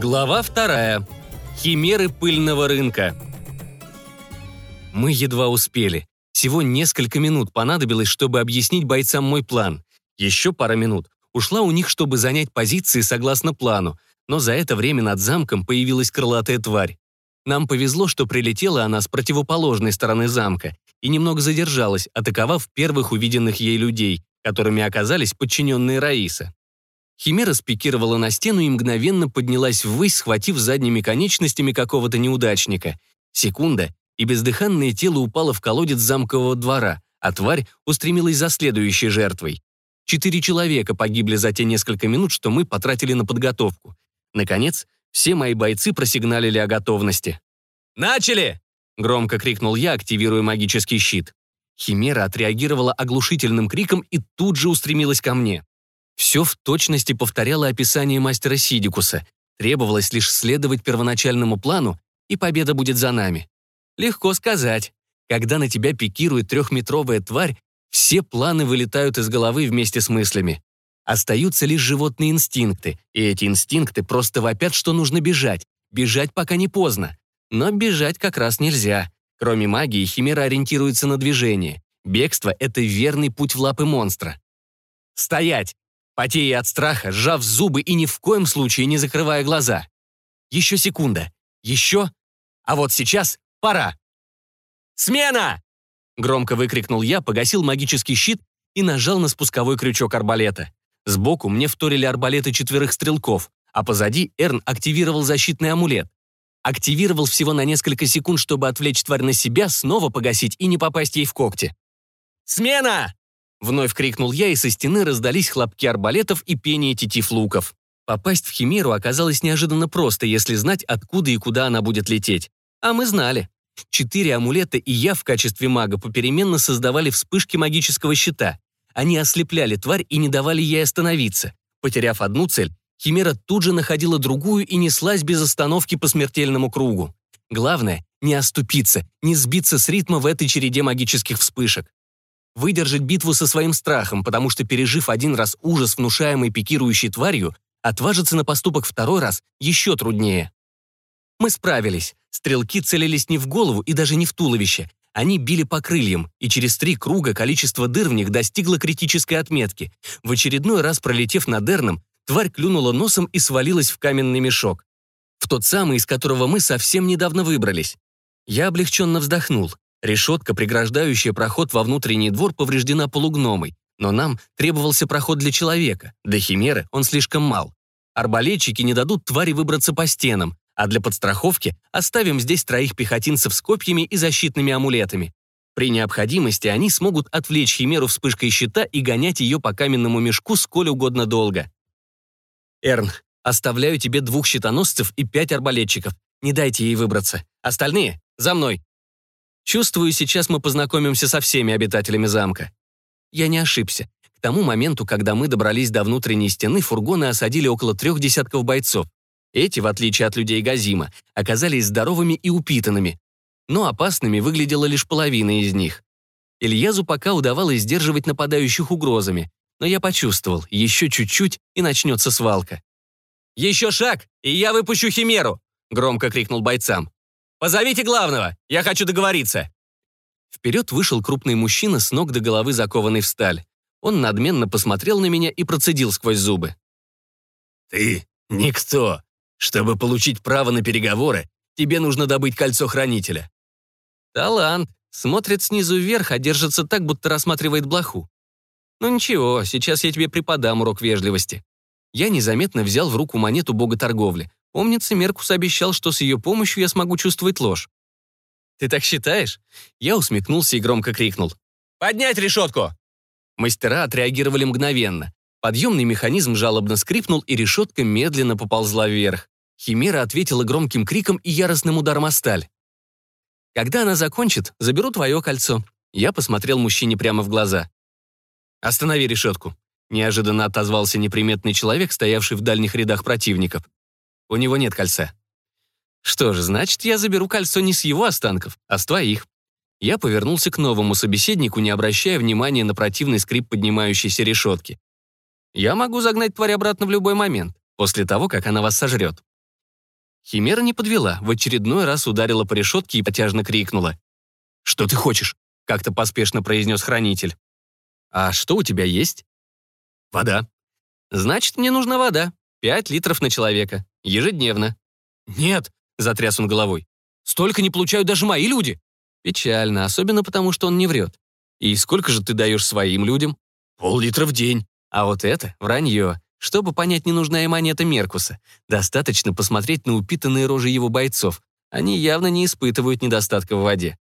Глава вторая. Химеры пыльного рынка. Мы едва успели. Всего несколько минут понадобилось, чтобы объяснить бойцам мой план. Еще пара минут ушла у них, чтобы занять позиции согласно плану, но за это время над замком появилась крылатая тварь. Нам повезло, что прилетела она с противоположной стороны замка и немного задержалась, атаковав первых увиденных ей людей, которыми оказались подчиненные Раиса. Химера спикировала на стену и мгновенно поднялась ввысь, схватив задними конечностями какого-то неудачника. Секунда, и бездыханное тело упало в колодец замкового двора, а тварь устремилась за следующей жертвой. Четыре человека погибли за те несколько минут, что мы потратили на подготовку. Наконец, все мои бойцы просигналили о готовности. «Начали!» — громко крикнул я, активируя магический щит. Химера отреагировала оглушительным криком и тут же устремилась ко мне. Все в точности повторяло описание мастера Сидикуса. Требовалось лишь следовать первоначальному плану, и победа будет за нами. Легко сказать. Когда на тебя пикирует трехметровая тварь, все планы вылетают из головы вместе с мыслями. Остаются лишь животные инстинкты, и эти инстинкты просто вопят, что нужно бежать. Бежать пока не поздно. Но бежать как раз нельзя. Кроме магии, химера ориентируется на движение. Бегство — это верный путь в лапы монстра. «Стоять!» Потея от страха, сжав зубы и ни в коем случае не закрывая глаза. Еще секунда. Еще. А вот сейчас пора. «Смена!» Громко выкрикнул я, погасил магический щит и нажал на спусковой крючок арбалета. Сбоку мне вторили арбалеты четверых стрелков, а позади Эрн активировал защитный амулет. Активировал всего на несколько секунд, чтобы отвлечь тварь на себя, снова погасить и не попасть ей в когти. «Смена!» Вновь крикнул я, и со стены раздались хлопки арбалетов и пение тетив луков. Попасть в Химеру оказалось неожиданно просто, если знать, откуда и куда она будет лететь. А мы знали. Четыре амулета и я в качестве мага попеременно создавали вспышки магического щита. Они ослепляли тварь и не давали ей остановиться. Потеряв одну цель, Химера тут же находила другую и неслась без остановки по смертельному кругу. Главное — не оступиться, не сбиться с ритма в этой череде магических вспышек выдержать битву со своим страхом, потому что, пережив один раз ужас, внушаемый пикирующей тварью, отважиться на поступок второй раз еще труднее. Мы справились. Стрелки целились не в голову и даже не в туловище. Они били по крыльям, и через три круга количество дыр в них достигло критической отметки. В очередной раз пролетев над Эрном, тварь клюнула носом и свалилась в каменный мешок. В тот самый, из которого мы совсем недавно выбрались. Я облегченно вздохнул. Решетка, преграждающая проход во внутренний двор, повреждена полугномой, но нам требовался проход для человека. Для химеры он слишком мал. Арбалетчики не дадут твари выбраться по стенам, а для подстраховки оставим здесь троих пехотинцев с копьями и защитными амулетами. При необходимости они смогут отвлечь химеру вспышкой щита и гонять ее по каменному мешку сколь угодно долго. Эрн, оставляю тебе двух щитоносцев и пять арбалетчиков. Не дайте ей выбраться. Остальные — за мной. Чувствую, сейчас мы познакомимся со всеми обитателями замка. Я не ошибся. К тому моменту, когда мы добрались до внутренней стены, фургоны осадили около трех десятков бойцов. Эти, в отличие от людей Газима, оказались здоровыми и упитанными. Но опасными выглядела лишь половина из них. Ильязу пока удавалось сдерживать нападающих угрозами, но я почувствовал, еще чуть-чуть, и начнется свалка. «Еще шаг, и я выпущу Химеру!» — громко крикнул бойцам. «Позовите главного! Я хочу договориться!» Вперед вышел крупный мужчина с ног до головы закованный в сталь. Он надменно посмотрел на меня и процедил сквозь зубы. «Ты никто. Чтобы получить право на переговоры, тебе нужно добыть кольцо хранителя». «Талант. Смотрит снизу вверх, а держится так, будто рассматривает блоху. Ну ничего, сейчас я тебе преподам урок вежливости». Я незаметно взял в руку монету бога торговли. Помнится, Меркус обещал, что с ее помощью я смогу чувствовать ложь. «Ты так считаешь?» Я усмехнулся и громко крикнул. «Поднять решетку!» Мастера отреагировали мгновенно. Подъемный механизм жалобно скрипнул, и решетка медленно поползла вверх. Химера ответила громким криком и яростным ударом о сталь. «Когда она закончит, заберу твое кольцо». Я посмотрел мужчине прямо в глаза. «Останови решетку», — неожиданно отозвался неприметный человек, стоявший в дальних рядах противников. У него нет кольца. Что же, значит, я заберу кольцо не с его останков, а с твоих. Я повернулся к новому собеседнику, не обращая внимания на противный скрип поднимающейся решетки. Я могу загнать тварь обратно в любой момент, после того, как она вас сожрет. Химера не подвела, в очередной раз ударила по решетке и протяжно крикнула. «Что ты хочешь?» — как-то поспешно произнес хранитель. «А что у тебя есть?» «Вода». «Значит, мне нужна вода. Пять литров на человека. Ежедневно». «Нет», — затряс он головой. «Столько не получают даже мои люди». Печально, особенно потому, что он не врет. «И сколько же ты даешь своим людям?» «Пол-литра в день». А вот это — вранье. Чтобы понять, не нужна и монета Меркуса. Достаточно посмотреть на упитанные рожи его бойцов. Они явно не испытывают недостатка в воде.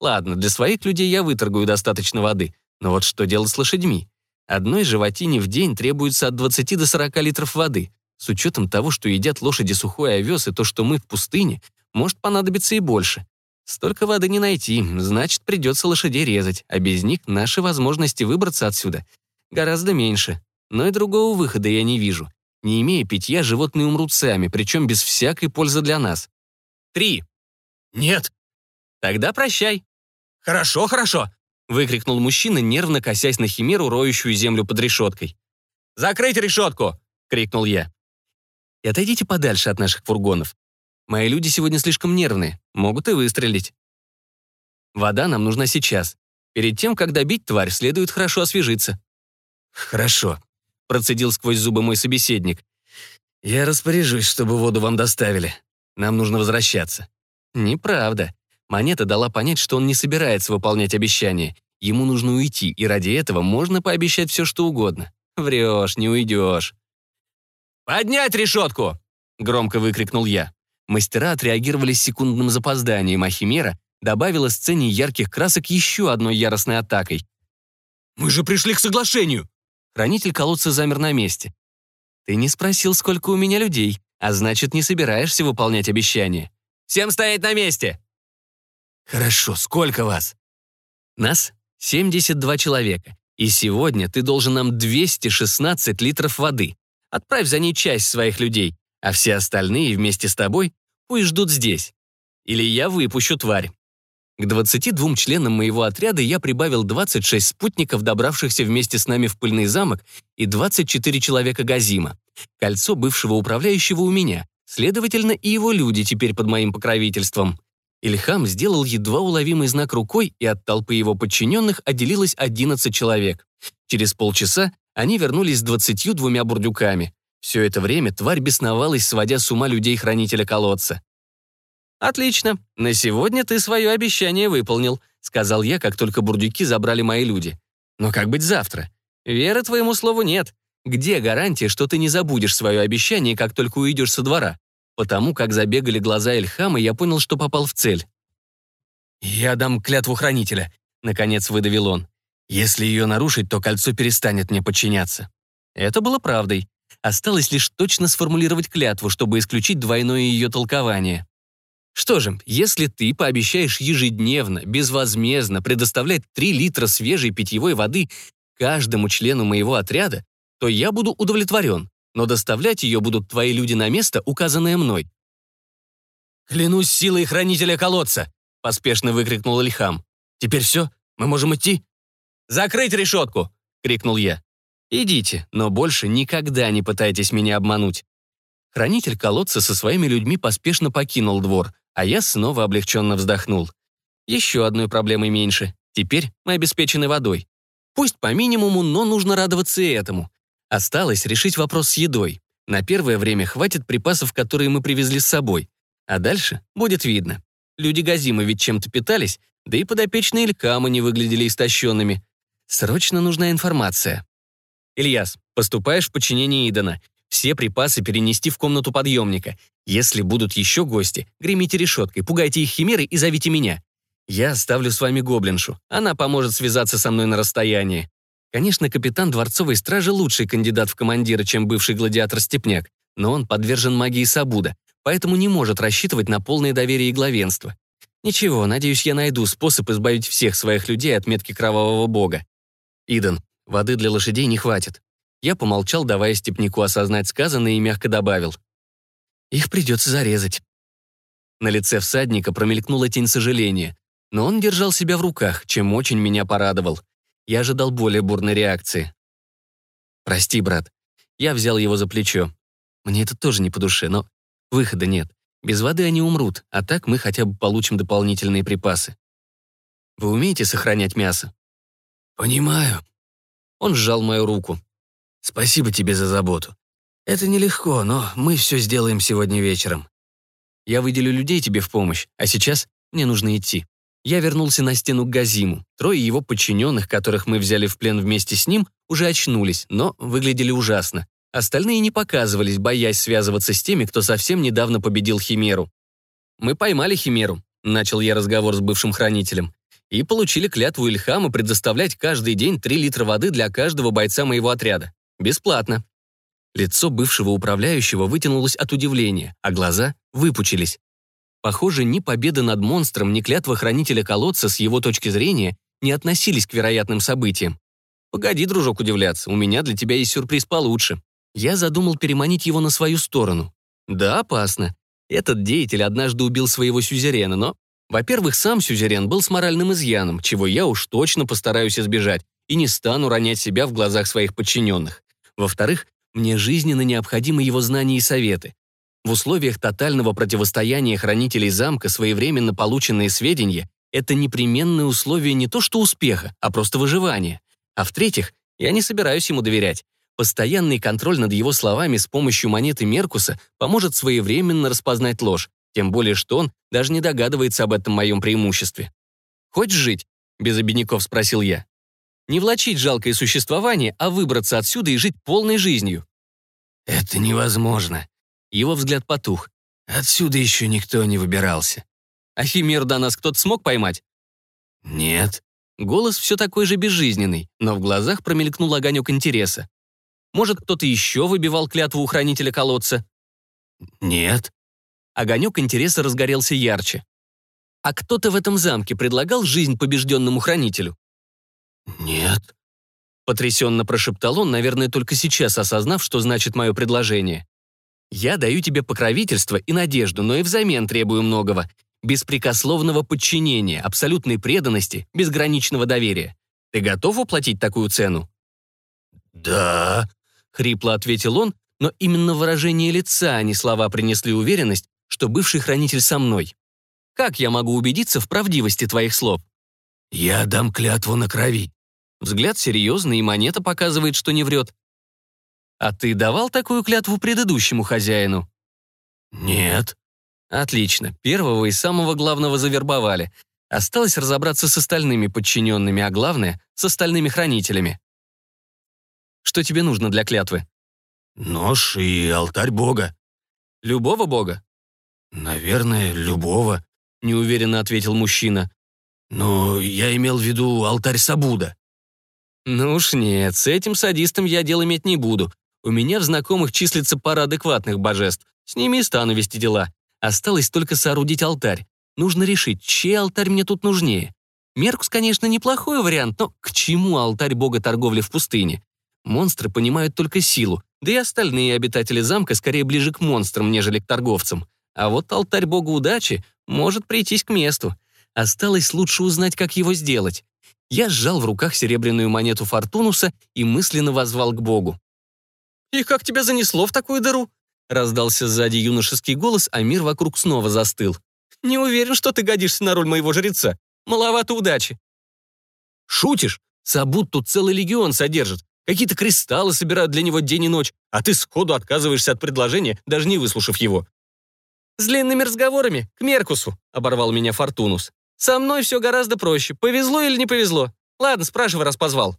Ладно, для своих людей я выторгую достаточно воды. Но вот что делать с лошадьми? Одной животине в день требуется от 20 до 40 литров воды. С учетом того, что едят лошади сухой овес и то, что мы в пустыне, может понадобиться и больше. Столько воды не найти, значит, придется лошадей резать, а без них наши возможности выбраться отсюда гораздо меньше. Но и другого выхода я не вижу. Не имея питья, животные умрут сами, причем без всякой пользы для нас. Три. Нет. Тогда прощай. Хорошо, хорошо, выкрикнул мужчина, нервно косясь на химеру, роющую землю под решеткой. «Закрыть решетку!» — крикнул я. «И отойдите подальше от наших фургонов. Мои люди сегодня слишком нервные, могут и выстрелить. Вода нам нужна сейчас. Перед тем, как добить тварь, следует хорошо освежиться». «Хорошо», — процедил сквозь зубы мой собеседник. «Я распоряжусь, чтобы воду вам доставили. Нам нужно возвращаться». «Неправда. Монета дала понять, что он не собирается выполнять обещание. Ему нужно уйти, и ради этого можно пообещать все, что угодно. Врешь, не уйдешь. «Поднять решетку!» — громко выкрикнул я. Мастера отреагировали с секундным запозданием, а Химера добавила сцене ярких красок еще одной яростной атакой. «Мы же пришли к соглашению!» Хранитель колодца замер на месте. «Ты не спросил, сколько у меня людей, а значит, не собираешься выполнять обещание. Всем стоять на месте!» «Хорошо, сколько вас?» «Нас 72 человека, и сегодня ты должен нам 216 литров воды. Отправь за ней часть своих людей, а все остальные вместе с тобой пусть ждут здесь. Или я выпущу тварь». К 22 членам моего отряда я прибавил 26 спутников, добравшихся вместе с нами в пыльный замок, и 24 человека Газима. Кольцо бывшего управляющего у меня, следовательно, и его люди теперь под моим покровительством. Ильхам сделал едва уловимый знак рукой, и от толпы его подчиненных отделилось 11 человек. Через полчаса они вернулись с 22 бурдюками. Все это время тварь бесновалась, сводя с ума людей-хранителя колодца. «Отлично, на сегодня ты свое обещание выполнил», сказал я, как только бурдюки забрали мои люди. «Но как быть завтра? Веры твоему слову нет. Где гарантия, что ты не забудешь свое обещание, как только уйдешь со двора?» Потому как забегали глаза Эльхама, я понял, что попал в цель. «Я дам клятву хранителя», — наконец выдавил он. «Если ее нарушить, то кольцо перестанет мне подчиняться». Это было правдой. Осталось лишь точно сформулировать клятву, чтобы исключить двойное ее толкование. Что же, если ты пообещаешь ежедневно, безвозмездно предоставлять 3 литра свежей питьевой воды каждому члену моего отряда, то я буду удовлетворен но доставлять ее будут твои люди на место, указанное мной». «Клянусь силой хранителя колодца!» — поспешно выкрикнул Ильхам. «Теперь все? Мы можем идти?» «Закрыть решетку!» — крикнул я. «Идите, но больше никогда не пытайтесь меня обмануть». Хранитель колодца со своими людьми поспешно покинул двор, а я снова облегченно вздохнул. Еще одной проблемой меньше. Теперь мы обеспечены водой. Пусть по минимуму, но нужно радоваться и этому. Осталось решить вопрос с едой. На первое время хватит припасов, которые мы привезли с собой. А дальше будет видно. Люди Газима ведь чем-то питались, да и подопечные Илькама не выглядели истощенными. Срочно нужна информация. Ильяс, поступаешь в подчинение Идана. Все припасы перенести в комнату подъемника. Если будут еще гости, гремите решеткой, пугайте их химеры и зовите меня. Я оставлю с вами гоблиншу. Она поможет связаться со мной на расстоянии. Конечно, капитан дворцовой стражи лучший кандидат в командира, чем бывший гладиатор-степняк, но он подвержен магии Сабуда, поэтому не может рассчитывать на полное доверие и главенство. Ничего, надеюсь, я найду способ избавить всех своих людей от метки кровавого бога. Иден, воды для лошадей не хватит. Я помолчал, давая степнику осознать сказанное и мягко добавил. Их придется зарезать. На лице всадника промелькнула тень сожаления, но он держал себя в руках, чем очень меня порадовал. Я ожидал более бурной реакции. «Прости, брат». Я взял его за плечо. Мне это тоже не по душе, но выхода нет. Без воды они умрут, а так мы хотя бы получим дополнительные припасы. Вы умеете сохранять мясо? Понимаю. Он сжал мою руку. Спасибо тебе за заботу. Это нелегко, но мы все сделаем сегодня вечером. Я выделю людей тебе в помощь, а сейчас мне нужно идти. Я вернулся на стену к Газиму. Трое его подчиненных, которых мы взяли в плен вместе с ним, уже очнулись, но выглядели ужасно. Остальные не показывались, боясь связываться с теми, кто совсем недавно победил Химеру. «Мы поймали Химеру», — начал я разговор с бывшим хранителем, «и получили клятву Ильхама предоставлять каждый день 3 литра воды для каждого бойца моего отряда. Бесплатно». Лицо бывшего управляющего вытянулось от удивления, а глаза выпучились. Похоже, ни победа над монстром, ни клятва хранителя колодца с его точки зрения не относились к вероятным событиям. «Погоди, дружок, удивляться, у меня для тебя есть сюрприз получше». Я задумал переманить его на свою сторону. Да, опасно. Этот деятель однажды убил своего сюзерена, но, во-первых, сам сюзерен был с моральным изъяном, чего я уж точно постараюсь избежать, и не стану ронять себя в глазах своих подчиненных. Во-вторых, мне жизненно необходимы его знания и советы. В условиях тотального противостояния хранителей замка своевременно полученные сведения — это непременное условие не то что успеха, а просто выживания. А в-третьих, я не собираюсь ему доверять. Постоянный контроль над его словами с помощью монеты Меркуса поможет своевременно распознать ложь, тем более что он даже не догадывается об этом моем преимуществе. «Хочешь жить?» — без обиняков спросил я. «Не влачить жалкое существование, а выбраться отсюда и жить полной жизнью». «Это невозможно». Его взгляд потух. «Отсюда еще никто не выбирался». «А химер до нас кто-то смог поймать?» «Нет». Голос все такой же безжизненный, но в глазах промелькнул огонек интереса. Может, кто-то еще выбивал клятву у хранителя колодца? Нет. Огонек интереса разгорелся ярче. А кто-то в этом замке предлагал жизнь побежденному хранителю? Нет. Потрясенно прошептал он, наверное, только сейчас осознав, что значит мое предложение. «Я даю тебе покровительство и надежду, но и взамен требую многого. Беспрекословного подчинения, абсолютной преданности, безграничного доверия. Ты готов уплатить такую цену?» «Да», — хрипло ответил он, но именно выражение лица, а не слова принесли уверенность, что бывший хранитель со мной. Как я могу убедиться в правдивости твоих слов? Я дам клятву на крови. Взгляд серьезный, и монета показывает, что не врет. А ты давал такую клятву предыдущему хозяину? Нет. Отлично. Первого и самого главного завербовали. Осталось разобраться с остальными подчиненными, а главное — с остальными хранителями. Что тебе нужно для клятвы?» «Нож и алтарь бога». «Любого бога?» «Наверное, любого», — неуверенно ответил мужчина. «Но я имел в виду алтарь Сабуда». «Ну уж нет, с этим садистом я дел иметь не буду. У меня в знакомых числится пара адекватных божеств. С ними и стану вести дела. Осталось только соорудить алтарь. Нужно решить, чей алтарь мне тут нужнее. Меркус, конечно, неплохой вариант, но к чему алтарь бога торговли в пустыне? Монстры понимают только силу, да и остальные обитатели замка скорее ближе к монстрам, нежели к торговцам. А вот алтарь бога удачи может прийтись к месту. Осталось лучше узнать, как его сделать. Я сжал в руках серебряную монету Фортунуса и мысленно возвал к богу. «И как тебя занесло в такую дыру?» Раздался сзади юношеский голос, а мир вокруг снова застыл. «Не уверен, что ты годишься на роль моего жреца. Маловато удачи». «Шутишь? Сабут тут целый легион содержит. Какие-то кристаллы собирают для него день и ночь, а ты сходу отказываешься от предложения, даже не выслушав его. «С длинными разговорами, к Меркусу», — оборвал меня Фортунус. «Со мной все гораздо проще. Повезло или не повезло? Ладно, спрашивай, раз позвал».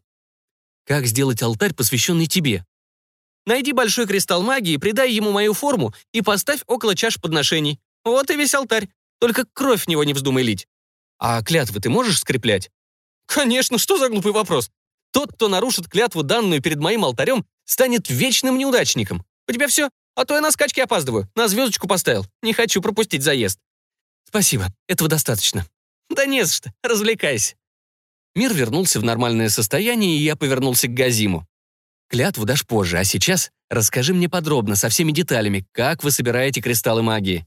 «Как сделать алтарь, посвященный тебе?» «Найди большой кристалл магии, придай ему мою форму и поставь около чаш подношений. Вот и весь алтарь. Только кровь в него не вздумай лить. А клятвы ты можешь скреплять?» «Конечно, что за глупый вопрос? Тот, кто нарушит клятву, данную перед моим алтарем, станет вечным неудачником. У тебя все? А то я на скачке опаздываю. На звездочку поставил. Не хочу пропустить заезд. Спасибо, этого достаточно. Да не за что, развлекайся. Мир вернулся в нормальное состояние, и я повернулся к Газиму. Клятву дашь позже, а сейчас расскажи мне подробно, со всеми деталями, как вы собираете кристаллы магии.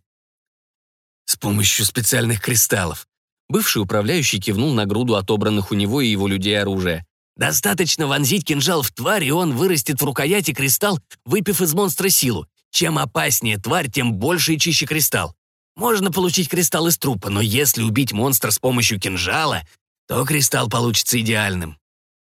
С помощью специальных кристаллов. Бывший управляющий кивнул на груду отобранных у него и его людей оружия. Достаточно вонзить кинжал в тварь, и он вырастет в рукояти кристалл, выпив из монстра силу. Чем опаснее тварь, тем больше и чище кристалл. Можно получить кристалл из трупа, но если убить монстра с помощью кинжала, то кристалл получится идеальным.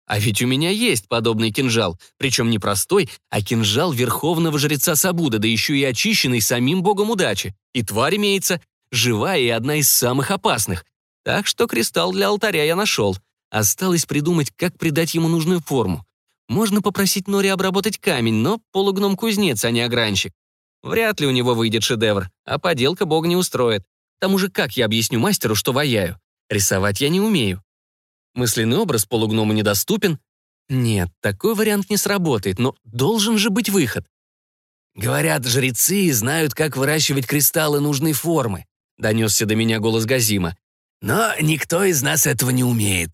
А ведь у меня есть подобный кинжал, причем не простой, а кинжал верховного жреца Сабуда, да еще и очищенный самим богом удачи. И тварь имеется, живая и одна из самых опасных. Так что кристалл для алтаря я нашел. Осталось придумать, как придать ему нужную форму. Можно попросить Нори обработать камень, но полугном-кузнец, а не огранщик. Вряд ли у него выйдет шедевр, а поделка бог не устроит. К тому же как я объясню мастеру, что ваяю? Рисовать я не умею. Мысленный образ полугнома недоступен. Нет, такой вариант не сработает, но должен же быть выход. Говорят, жрецы знают, как выращивать кристаллы нужной формы. Донесся до меня голос Газима. Но никто из нас этого не умеет.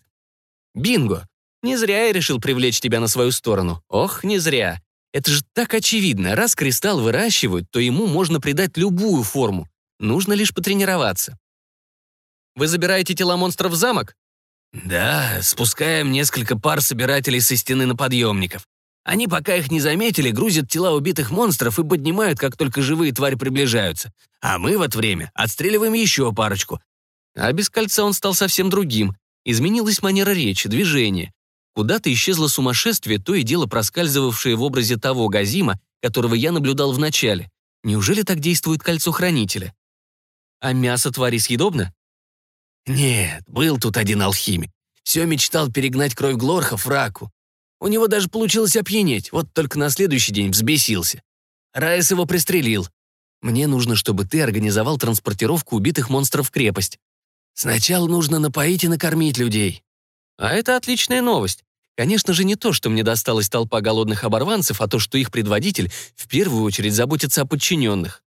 Бинго! Не зря я решил привлечь тебя на свою сторону. Ох, не зря. Это же так очевидно. Раз кристалл выращивают, то ему можно придать любую форму. Нужно лишь потренироваться. Вы забираете тела монстров в замок? Да, спускаем несколько пар собирателей со стены на подъемников. Они, пока их не заметили, грузят тела убитых монстров и поднимают, как только живые твари приближаются. А мы в это время отстреливаем еще парочку. А без кольца он стал совсем другим. Изменилась манера речи, движения. Куда-то исчезло сумасшествие, то и дело проскальзывавшее в образе того Газима, которого я наблюдал в начале. Неужели так действует кольцо хранителя? А мясо твари съедобно? Нет, был тут один алхимик. Все мечтал перегнать кровь Глорхов в раку. У него даже получилось опьянеть, вот только на следующий день взбесился. Райс его пристрелил. Мне нужно, чтобы ты организовал транспортировку убитых монстров в крепость. Сначала нужно напоить и накормить людей. А это отличная новость. Конечно же, не то, что мне досталась толпа голодных оборванцев, а то, что их предводитель в первую очередь заботится о подчиненных.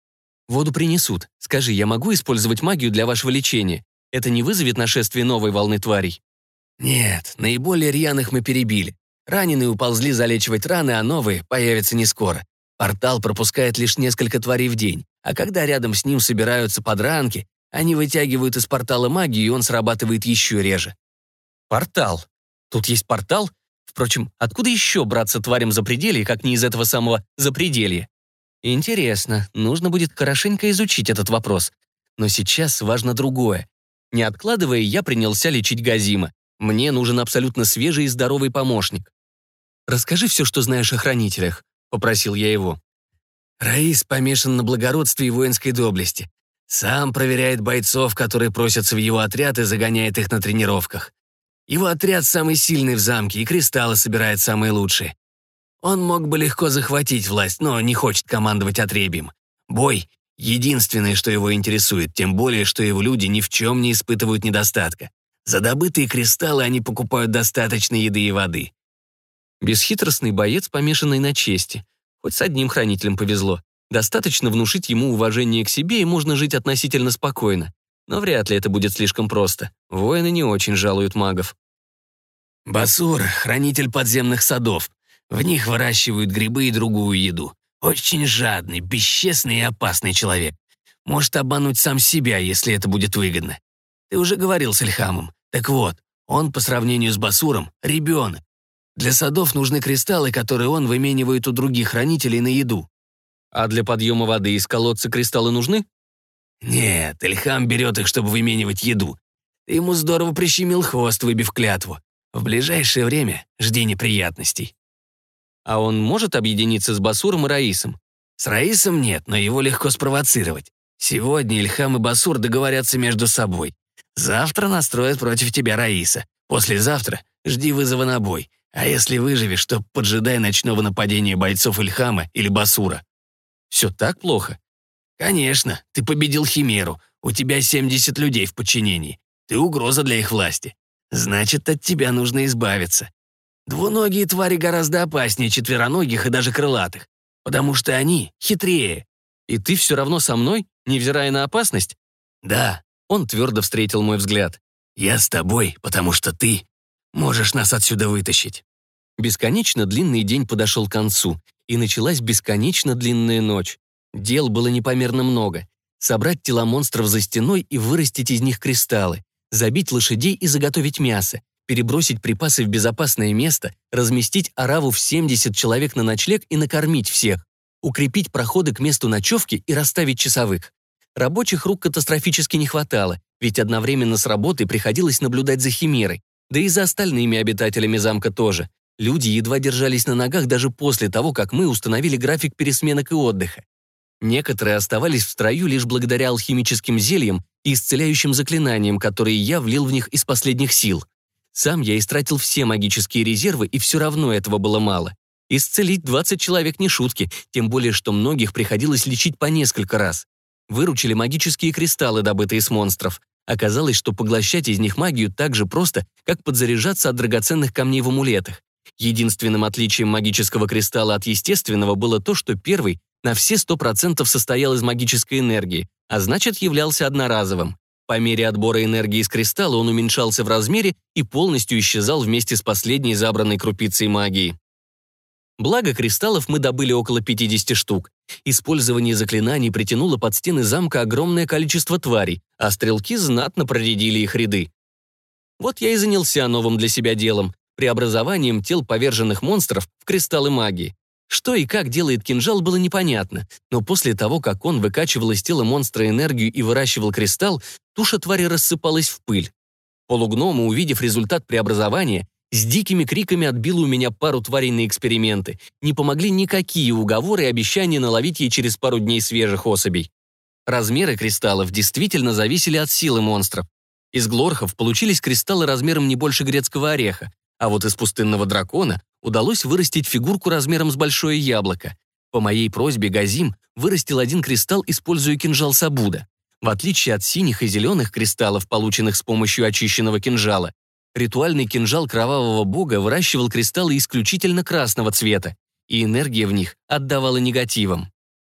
Воду принесут. Скажи, я могу использовать магию для вашего лечения? Это не вызовет нашествие новой волны тварей? Нет, наиболее рьяных мы перебили. Раненые уползли залечивать раны, а новые появятся не скоро. Портал пропускает лишь несколько тварей в день, а когда рядом с ним собираются подранки, они вытягивают из портала магию, и он срабатывает еще реже. Портал. Тут есть портал? Впрочем, откуда еще браться тварям запределья, как не из этого самого запределья? Интересно, нужно будет хорошенько изучить этот вопрос. Но сейчас важно другое. Не откладывая, я принялся лечить Газима. Мне нужен абсолютно свежий и здоровый помощник. «Расскажи все, что знаешь о хранителях», — попросил я его. Раис помешан на благородстве и воинской доблести. Сам проверяет бойцов, которые просятся в его отряд и загоняет их на тренировках. Его отряд самый сильный в замке, и кристаллы собирает самые лучшие. Он мог бы легко захватить власть, но не хочет командовать отребием. Бой — единственное, что его интересует, тем более, что его люди ни в чем не испытывают недостатка. За добытые кристаллы они покупают достаточно еды и воды. Бесхитростный боец, помешанный на чести. Хоть с одним хранителем повезло. Достаточно внушить ему уважение к себе, и можно жить относительно спокойно. Но вряд ли это будет слишком просто. Воины не очень жалуют магов. Басур — хранитель подземных садов. В них выращивают грибы и другую еду. Очень жадный, бесчестный и опасный человек. Может обмануть сам себя, если это будет выгодно. Ты уже говорил с Эльхамом. Так вот, он по сравнению с Басуром — ребенок. Для садов нужны кристаллы, которые он выменивает у других хранителей на еду. А для подъема воды из колодца кристаллы нужны? «Нет, Эльхам берет их, чтобы выменивать еду. Ты ему здорово прищемил хвост, выбив клятву. В ближайшее время жди неприятностей». А он может объединиться с Басуром и Раисом? С Раисом нет, но его легко спровоцировать. Сегодня Ильхам и Басур договорятся между собой. Завтра настроят против тебя Раиса. Послезавтра жди вызова на бой. А если выживешь, то поджидай ночного нападения бойцов Ильхама или Басура. Все так плохо? «Конечно, ты победил Химеру. У тебя 70 людей в подчинении. Ты угроза для их власти. Значит, от тебя нужно избавиться. Двуногие твари гораздо опаснее четвероногих и даже крылатых, потому что они хитрее. И ты все равно со мной, невзирая на опасность? Да. Он твердо встретил мой взгляд. Я с тобой, потому что ты можешь нас отсюда вытащить. Бесконечно длинный день подошел к концу, и началась бесконечно длинная ночь. Дел было непомерно много. Собрать тела монстров за стеной и вырастить из них кристаллы, забить лошадей и заготовить мясо, перебросить припасы в безопасное место, разместить араву в 70 человек на ночлег и накормить всех, укрепить проходы к месту ночевки и расставить часовых. Рабочих рук катастрофически не хватало, ведь одновременно с работой приходилось наблюдать за химерой, да и за остальными обитателями замка тоже. Люди едва держались на ногах даже после того, как мы установили график пересменок и отдыха. Некоторые оставались в строю лишь благодаря алхимическим зельям и исцеляющим заклинаниям, которые я влил в них из последних сил. Сам я истратил все магические резервы, и все равно этого было мало. Исцелить 20 человек не шутки, тем более, что многих приходилось лечить по несколько раз. Выручили магические кристаллы, добытые с монстров. Оказалось, что поглощать из них магию так же просто, как подзаряжаться от драгоценных камней в амулетах. Единственным отличием магического кристалла от естественного было то, что первый на все 100% состоял из магической энергии, а значит являлся одноразовым. По мере отбора энергии из кристалла он уменьшался в размере и полностью исчезал вместе с последней забранной крупицей магии. Благо кристаллов мы добыли около 50 штук. Использование заклинаний притянуло под стены замка огромное количество тварей, а стрелки знатно проредили их ряды. Вот я и занялся новым для себя делом – преобразованием тел поверженных монстров в кристаллы магии. Что и как делает кинжал, было непонятно, но после того, как он выкачивал из тела монстра энергию и выращивал кристалл, туша твари рассыпалась в пыль. Полугнома, увидев результат преобразования, с дикими криками отбила у меня пару тварей на эксперименты. Не помогли никакие уговоры и обещания наловить ей через пару дней свежих особей. Размеры кристаллов действительно зависели от силы монстров. Из глорхов получились кристаллы размером не больше грецкого ореха, а вот из пустынного дракона удалось вырастить фигурку размером с большое яблоко. По моей просьбе Газим вырастил один кристалл, используя кинжал Сабуда. В отличие от синих и зеленых кристаллов, полученных с помощью очищенного кинжала, ритуальный кинжал кровавого бога выращивал кристаллы исключительно красного цвета, и энергия в них отдавала негативом.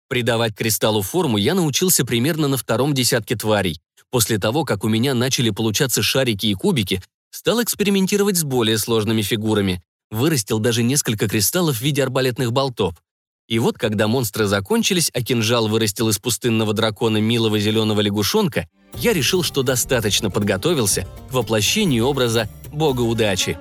Придавать кристаллу форму я научился примерно на втором десятке тварей. После того, как у меня начали получаться шарики и кубики, стал экспериментировать с более сложными фигурами. Вырастил даже несколько кристаллов в виде арбалетных болтов. И вот, когда монстры закончились, а кинжал вырастил из пустынного дракона милого зеленого лягушонка, я решил, что достаточно подготовился к воплощению образа бога удачи.